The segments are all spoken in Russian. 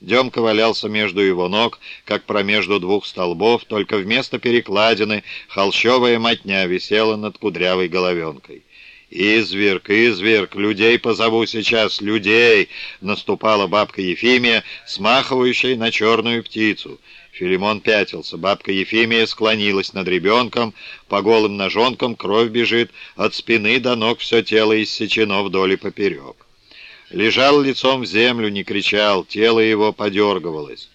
Демка валялся между его ног, как промежду двух столбов, только вместо перекладины холщовая мотня висела над кудрявой головенкой. «Изверг, изверг, людей позову сейчас, людей!» — наступала бабка Ефимия, смахивающая на черную птицу. Филимон пятился. Бабка Ефимия склонилась над ребенком. По голым ножонкам кровь бежит. От спины до ног все тело иссечено вдоль и поперек. Лежал лицом в землю, не кричал, тело его подергивалось.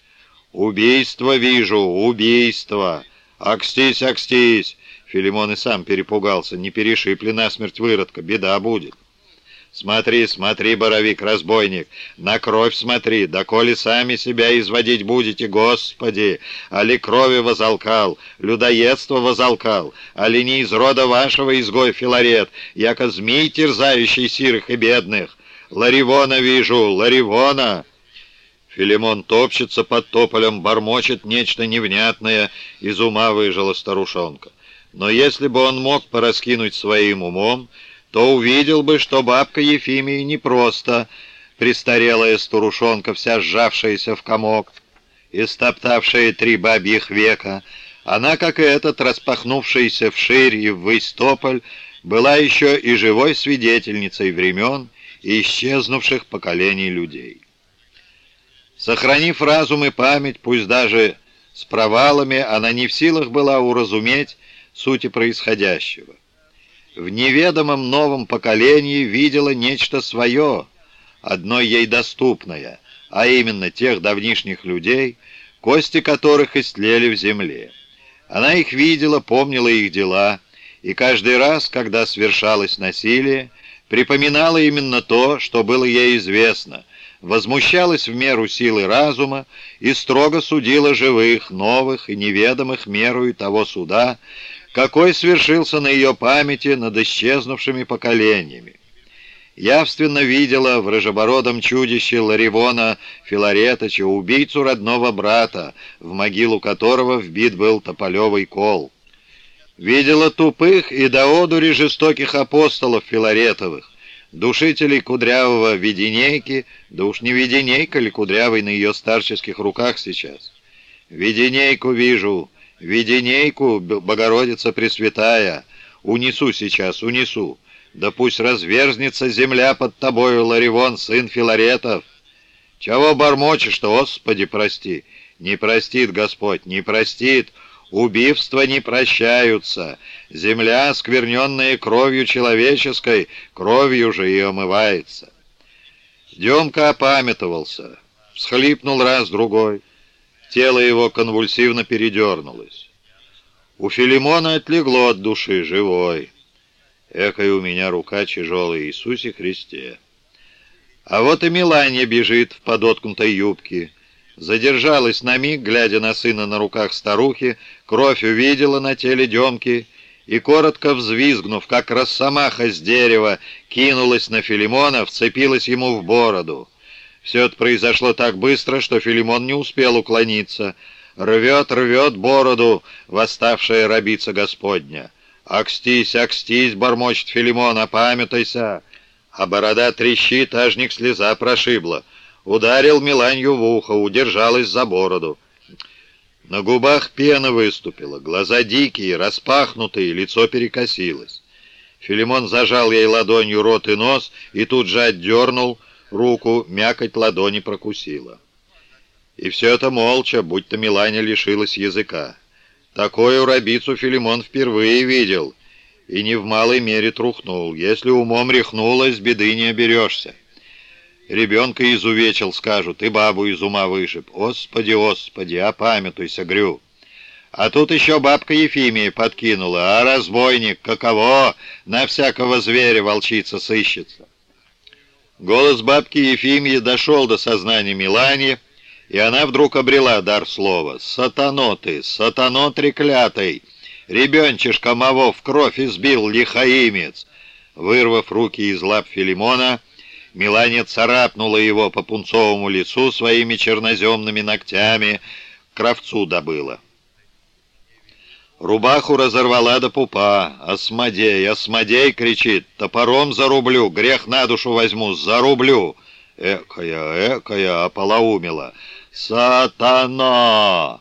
«Убийство вижу, убийство! Акстись, акстись!» Филимон и сам перепугался. «Не перешипли насмерть выродка, беда будет!» «Смотри, смотри, боровик, разбойник, на кровь смотри, да коли сами себя изводить будете, Господи! Али крови возалкал, людоедство возалкал, али не из рода вашего изгой Филарет, яко змей, терзающий сирых и бедных!» Ларивона вижу, Ларивона!» Филимон топчется под тополем, бормочет нечто невнятное, из ума выжила старушонка. Но если бы он мог пораскинуть своим умом, то увидел бы, что бабка Ефимии не просто престарелая старушонка, вся сжавшаяся в комок, и стоптавшая три бабьих века. Она, как и этот, распахнувшийся вширь и ввысь тополь, была еще и живой свидетельницей времен, и исчезнувших поколений людей. Сохранив разум и память, пусть даже с провалами, она не в силах была уразуметь сути происходящего. В неведомом новом поколении видела нечто свое, одно ей доступное, а именно тех давнишних людей, кости которых истлели в земле. Она их видела, помнила их дела, и каждый раз, когда свершалось насилие, припоминала именно то, что было ей известно, возмущалась в меру силы разума и строго судила живых, новых и неведомых меру и того суда, какой свершился на ее памяти над исчезнувшими поколениями. Явственно видела в рыжебородом чудище Ларивона Филареточа убийцу родного брата, в могилу которого вбит был тополевый кол. Видела тупых и до одури жестоких апостолов Филаретовых, душителей кудрявого Веденейки, да уж не Веденейка ли кудрявый на ее старческих руках сейчас. Веденейку вижу, Веденейку, Богородица Пресвятая, унесу сейчас, унесу. Да пусть разверзнется земля под тобою, Ларивон, сын Филаретов. Чего бормочешь-то, Господи, прости? Не простит Господь, не простит, — Убивства не прощаются. Земля, скверненная кровью человеческой, кровью же и омывается. Демка опамятовался, всхлипнул раз-другой. Тело его конвульсивно передернулось. У Филимона отлегло от души живой. Эхой у меня рука тяжелая Иисусе Христе. А вот и Миланья бежит в подоткнутой юбке, Задержалась на миг, глядя на сына на руках старухи, кровь увидела на теле Демки и, коротко взвизгнув, как росомаха с дерева, кинулась на Филимона, вцепилась ему в бороду. Все это произошло так быстро, что Филимон не успел уклониться. Рвет, рвет бороду восставшая рабица Господня. «Акстись, акстись!» — бормочет Филимон, «опамятайся!» А борода трещит, ажник слеза прошибла. Ударил Миланью в ухо, удержалась за бороду. На губах пена выступила, глаза дикие, распахнутые, лицо перекосилось. Филимон зажал ей ладонью рот и нос и тут же отдернул руку, мякоть ладони прокусила. И все это молча, будто Миланя лишилась языка. Такую рабицу Филимон впервые видел и не в малой мере трухнул. Если умом рехнулась, беды не оберешься. Ребенка изувечил, скажут, и бабу из ума вышиб. Господи, Господи, опамятуйся, Грю. А тут еще бабка Ефимия подкинула. А разбойник, каково, на всякого зверя волчица сыщется. Голос бабки Ефимии дошел до сознания Милани, и она вдруг обрела дар слова. «Сатано ты, сатано треклятый! Ребенчишка моего в кровь избил лихаимец!» Вырвав руки из лап Филимона, Милане царапнула его по пунцовому лицу своими черноземными ногтями, кровцу добыла. Рубаху разорвала до пупа. «Осмодей! Осмодей!» — кричит. «Топором зарублю! Грех на душу возьму! Зарублю!» Экая, экая, ополоумела. «Сатана!»